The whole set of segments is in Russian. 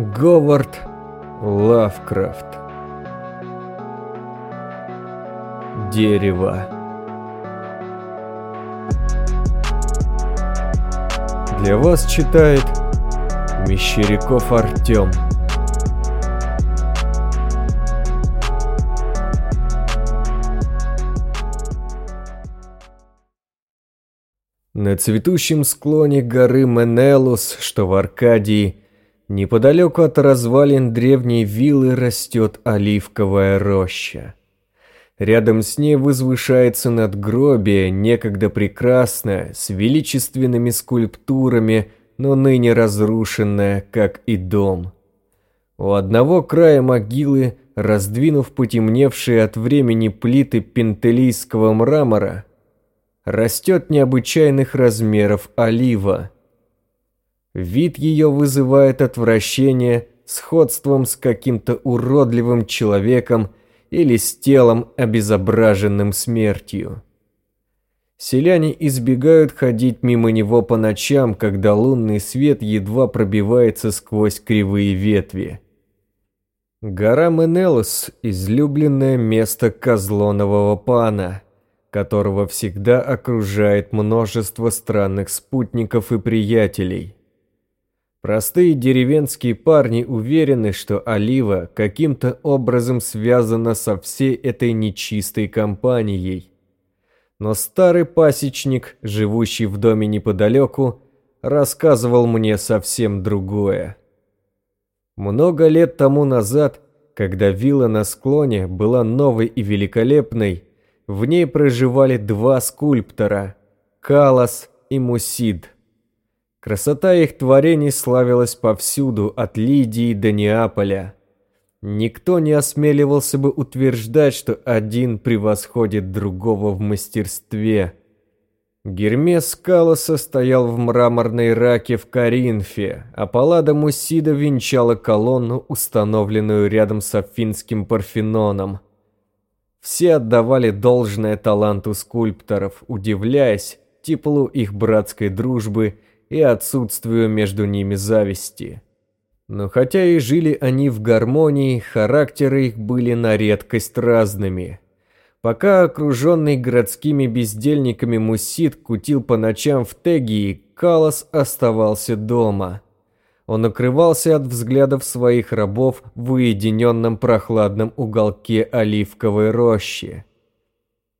Говард Лавкрафт. Дерево. Для вас читает Мещеряков Артем На цветущем склоне горы Менелус, что в Аркадии, Неподалеку от развалин древней виллы растет оливковая роща. Рядом с ней возвышается надгробие, некогда прекрасное, с величественными скульптурами, но ныне разрушенное, как и дом. У одного края могилы, раздвинув потемневшие от времени плиты пентелийского мрамора, растет необычайных размеров олива – Вид ее вызывает отвращение сходством с каким-то уродливым человеком или с телом, обезображенным смертью. Селяне избегают ходить мимо него по ночам, когда лунный свет едва пробивается сквозь кривые ветви. Гора Менелос – излюбленное место козлонового пана, которого всегда окружает множество странных спутников и приятелей – Простые деревенские парни уверены, что Олива каким-то образом связана со всей этой нечистой компанией. Но старый пасечник, живущий в доме неподалеку, рассказывал мне совсем другое. Много лет тому назад, когда вилла на склоне была новой и великолепной, в ней проживали два скульптора – Калас и Мусид – Красота их творений славилась повсюду, от Лидии до Неаполя. Никто не осмеливался бы утверждать, что один превосходит другого в мастерстве. Гермес Калоса стоял в мраморной раке в Коринфе, а Паллада Мусида венчала колонну, установленную рядом с Афинским Парфеноном. Все отдавали должное таланту скульпторов, удивляясь теплу их братской дружбы – и отсутствию между ними зависти. Но хотя и жили они в гармонии, характеры их были на редкость разными. Пока окруженный городскими бездельниками Мусит кутил по ночам в Тегии, Калос оставался дома. Он укрывался от взглядов своих рабов в уединенном прохладном уголке оливковой рощи.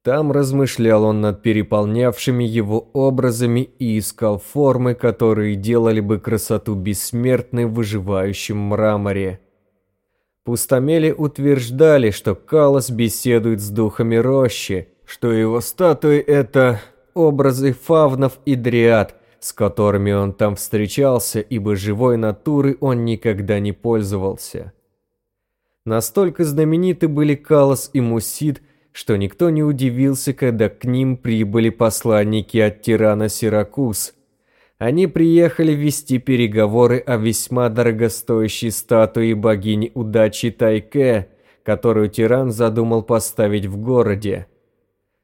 Там размышлял он над переполнявшими его образами и искал формы, которые делали бы красоту бессмертной в выживающем мраморе. Пустомели утверждали, что Калос беседует с духами рощи, что его статуи – это образы фавнов и дриад, с которыми он там встречался, ибо живой натуры он никогда не пользовался. Настолько знамениты были Калос и Мусид – что никто не удивился, когда к ним прибыли посланники от тирана Сиракуз. Они приехали вести переговоры о весьма дорогостоящей статуе богини удачи Тайке, которую тиран задумал поставить в городе.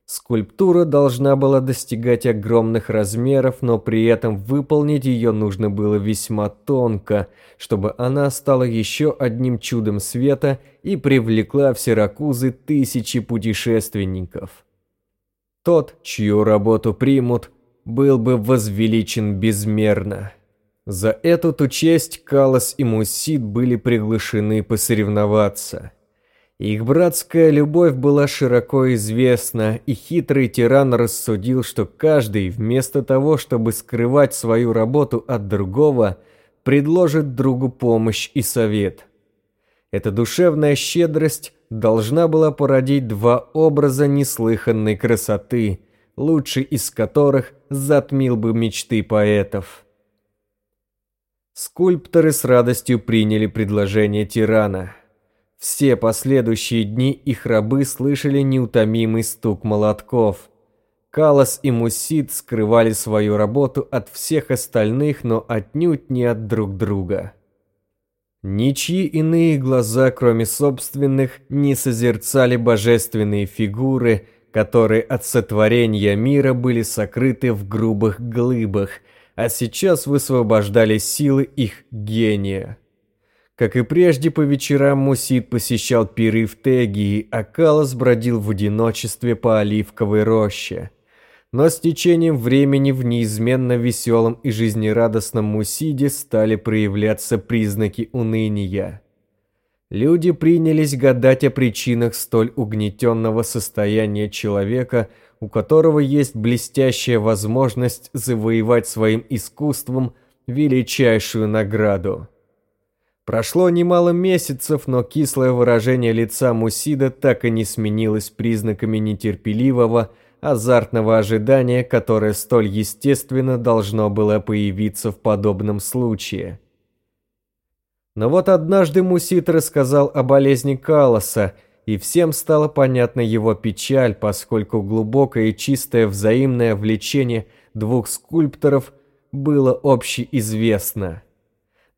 Скульптура должна была достигать огромных размеров, но при этом выполнить ее нужно было весьма тонко, чтобы она стала еще одним чудом света и привлекла в Сиракузы тысячи путешественников. Тот, чью работу примут, был бы возвеличен безмерно. За эту-то честь Калос и Мусид были приглашены посоревноваться – их братская любовь была широко известна, и хитрый тиран рассудил, что каждый, вместо того, чтобы скрывать свою работу от другого, предложит другу помощь и совет. Эта душевная щедрость должна была породить два образа неслыханной красоты, лучший из которых затмил бы мечты поэтов. Скульпторы с радостью приняли предложение тирана – все последующие дни их рабы слышали неутомимый стук молотков. Калос и Мусид скрывали свою работу от всех остальных, но отнюдь не от друг друга. Ничьи иные глаза, кроме собственных, не созерцали божественные фигуры, которые от сотворения мира были сокрыты в грубых глыбах, а сейчас высвобождали силы их гения. Как и прежде, по вечерам Мусид посещал пиры в Тегии, а Калас бродил в одиночестве по оливковой роще. Но с течением времени в неизменно веселом и жизнерадостном Мусиде стали проявляться признаки уныния. Люди принялись гадать о причинах столь угнетенного состояния человека, у которого есть блестящая возможность завоевать своим искусством величайшую награду. Прошло немало месяцев, но кислое выражение лица Мусида так и не сменилось признаками нетерпеливого, азартного ожидания, которое столь естественно должно было появиться в подобном случае. Но вот однажды Мусид рассказал о болезни Калоса, и всем стало понятна его печаль, поскольку глубокое и чистое взаимное влечение двух скульпторов было общеизвестно.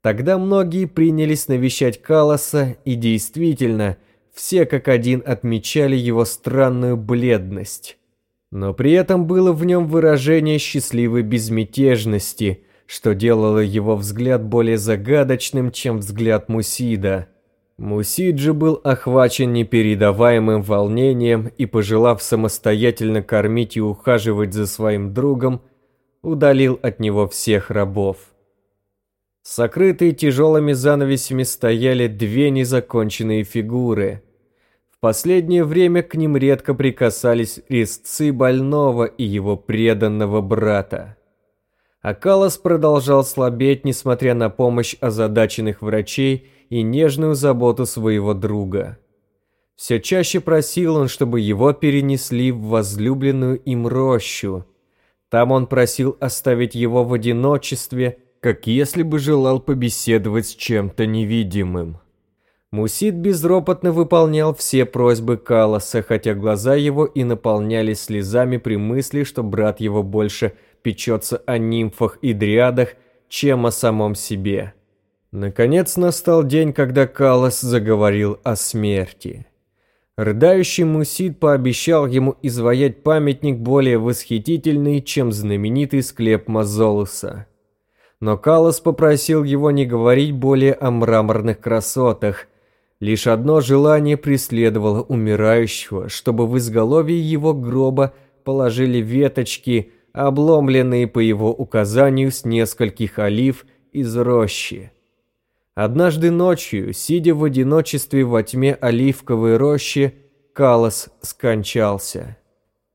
Тогда многие принялись навещать Калоса, и действительно, все как один отмечали его странную бледность. Но при этом было в нем выражение счастливой безмятежности, что делало его взгляд более загадочным, чем взгляд Мусида. Мусид же был охвачен непередаваемым волнением и, пожелав самостоятельно кормить и ухаживать за своим другом, удалил от него всех рабов. Сокрытые тяжелыми занавесями стояли две незаконченные фигуры. В последнее время к ним редко прикасались резцы больного и его преданного брата. Акалос продолжал слабеть, несмотря на помощь озадаченных врачей и нежную заботу своего друга. Все чаще просил он, чтобы его перенесли в возлюбленную им рощу. Там он просил оставить его в одиночестве – как если бы желал побеседовать с чем-то невидимым. Мусид безропотно выполнял все просьбы Калоса, хотя глаза его и наполнялись слезами при мысли, что брат его больше печется о нимфах и дриадах, чем о самом себе. Наконец настал день, когда Калос заговорил о смерти. Рыдающий Мусид пообещал ему изваять памятник более восхитительный, чем знаменитый склеп Мазолуса но Калос попросил его не говорить более о мраморных красотах. Лишь одно желание преследовало умирающего, чтобы в изголовье его гроба положили веточки, обломленные по его указанию с нескольких олив из рощи. Однажды ночью, сидя в одиночестве во тьме оливковой рощи, Калос скончался.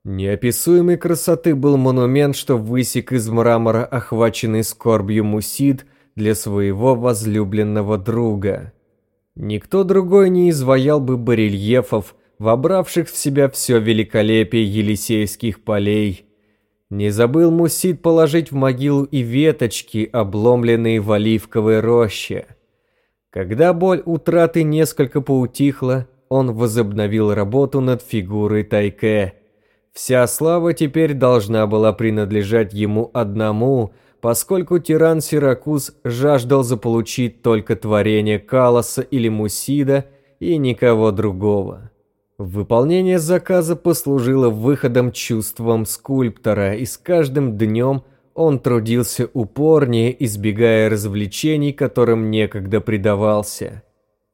Неописуемой красоты был монумент, что высек из мрамора охваченный скорбью Мусид для своего возлюбленного друга. Никто другой не изваял бы барельефов, вобравших в себя все великолепие Елисейских полей. Не забыл Мусид положить в могилу и веточки, обломленные в оливковой роще. Когда боль утраты несколько поутихла, он возобновил работу над фигурой Тайке – Вся слава теперь должна была принадлежать ему одному, поскольку тиран Сиракуз жаждал заполучить только творение Калоса или Мусида и никого другого. Выполнение заказа послужило выходом чувством скульптора, и с каждым днем он трудился упорнее, избегая развлечений, которым некогда предавался.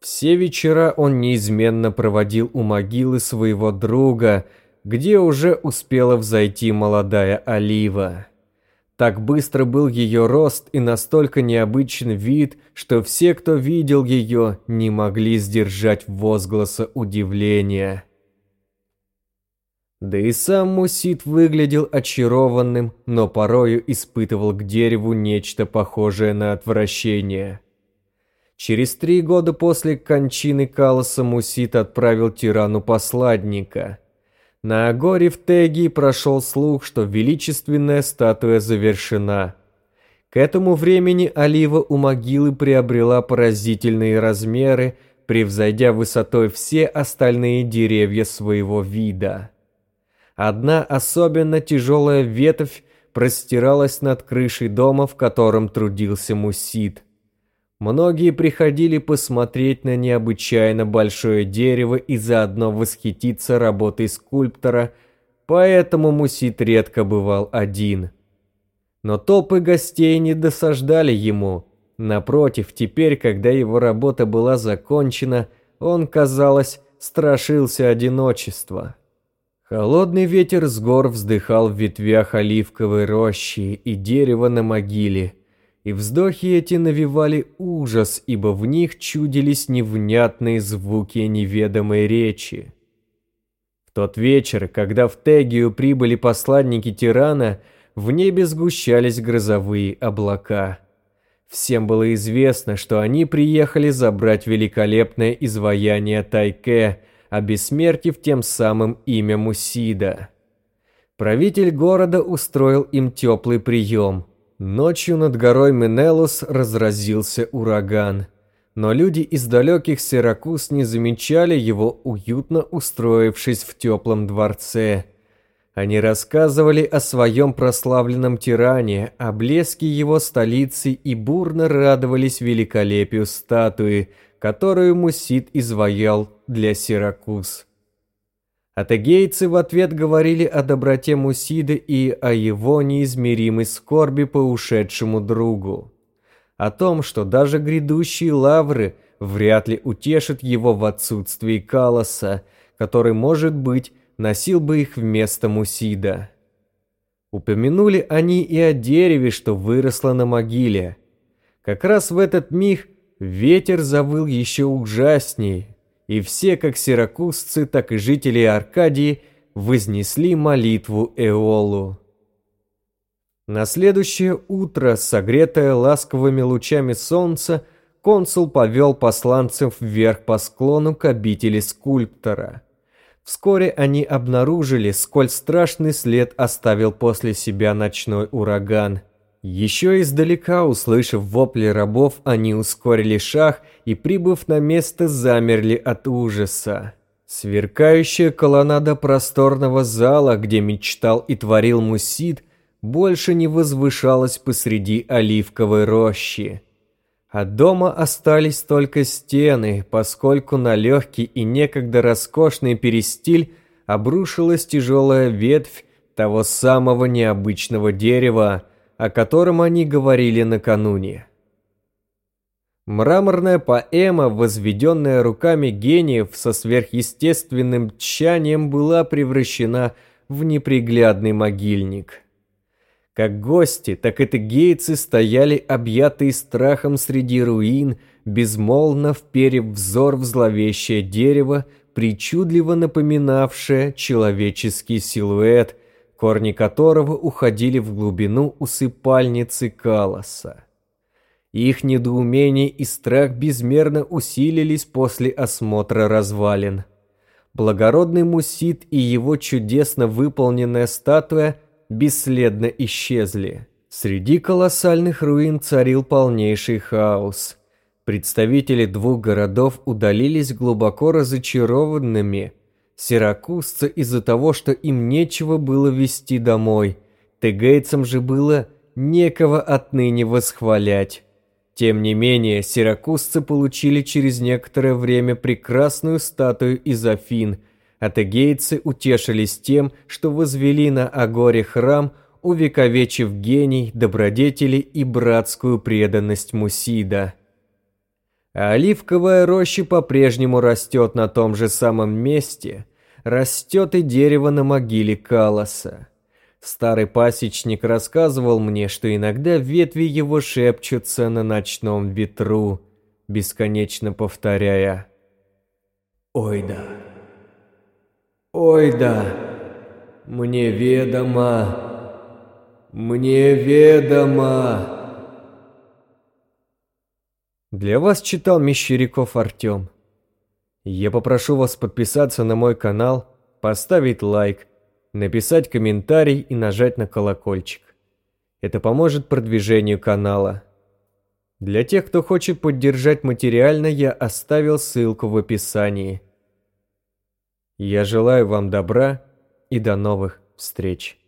Все вечера он неизменно проводил у могилы своего друга – где уже успела взойти молодая олива. Так быстро был ее рост и настолько необычен вид, что все, кто видел ее, не могли сдержать возгласа удивления. Да и сам Мусит выглядел очарованным, но порою испытывал к дереву нечто похожее на отвращение. Через три года после кончины Калоса Мусит отправил тирану посладника – на Агоре в Тегии прошел слух, что величественная статуя завершена. К этому времени олива у могилы приобрела поразительные размеры, превзойдя высотой все остальные деревья своего вида. Одна особенно тяжелая ветвь простиралась над крышей дома, в котором трудился Мусид – Многие приходили посмотреть на необычайно большое дерево и заодно восхититься работой скульптора, поэтому Мусит редко бывал один. Но толпы гостей не досаждали ему. Напротив, теперь, когда его работа была закончена, он, казалось, страшился одиночества. Холодный ветер с гор вздыхал в ветвях оливковой рощи и дерева на могиле, и вздохи эти навевали ужас, ибо в них чудились невнятные звуки неведомой речи. В тот вечер, когда в Тегию прибыли посланники тирана, в небе сгущались грозовые облака. Всем было известно, что они приехали забрать великолепное изваяние Тайке – обессмертив тем самым имя Мусида. Правитель города устроил им теплый прием. Ночью над горой Менелус разразился ураган. Но люди из далеких Сиракуз не замечали его, уютно устроившись в теплом дворце. Они рассказывали о своем прославленном тиране, о блеске его столицы и бурно радовались великолепию статуи, которую Мусид изваял для Сиракуз. Атагейцы в ответ говорили о доброте Мусида и о его неизмеримой скорби по ушедшему другу. О том, что даже грядущие лавры вряд ли утешат его в отсутствии Калоса, который, может быть, носил бы их вместо Мусида. Упомянули они и о дереве, что выросло на могиле. Как раз в этот миг Ветер завыл еще ужасней, и все, как сиракузцы, так и жители Аркадии, вознесли молитву Эолу. На следующее утро, согретое ласковыми лучами солнца, консул повел посланцев вверх по склону к обители скульптора. Вскоре они обнаружили, сколь страшный след оставил после себя ночной ураган – еще издалека, услышав вопли рабов, они ускорили шаг и, прибыв на место, замерли от ужаса. Сверкающая колоннада просторного зала, где мечтал и творил Мусид, больше не возвышалась посреди оливковой рощи. От дома остались только стены, поскольку на легкий и некогда роскошный перестиль обрушилась тяжелая ветвь того самого необычного дерева, о котором они говорили накануне. Мраморная поэма, возведенная руками гениев со сверхъестественным тщанием, была превращена в неприглядный могильник. Как гости, так и тегейцы стояли объятые страхом среди руин, безмолвно вперев взор в зловещее дерево, причудливо напоминавшее человеческий силуэт, корни которого уходили в глубину усыпальницы Калоса. Их недоумение и страх безмерно усилились после осмотра развалин. Благородный Мусит и его чудесно выполненная статуя бесследно исчезли. Среди колоссальных руин царил полнейший хаос. Представители двух городов удалились глубоко разочарованными – Сиракузцы из-за того, что им нечего было вести домой. Тегейцам же было некого отныне восхвалять. Тем не менее, сиракузцы получили через некоторое время прекрасную статую из Афин, а тегейцы утешились тем, что возвели на Агоре храм, увековечив гений, добродетели и братскую преданность Мусида. А оливковая роща по-прежнему растет на том же самом месте, растет и дерево на могиле Калоса. Старый пасечник рассказывал мне, что иногда ветви его шепчутся на ночном ветру, бесконечно повторяя «Ой да, ой да, мне ведомо, мне ведомо». Для вас читал Мещеряков Артем. Я попрошу вас подписаться на мой канал, поставить лайк, написать комментарий и нажать на колокольчик. Это поможет продвижению канала. Для тех, кто хочет поддержать материально, я оставил ссылку в описании. Я желаю вам добра и до новых встреч.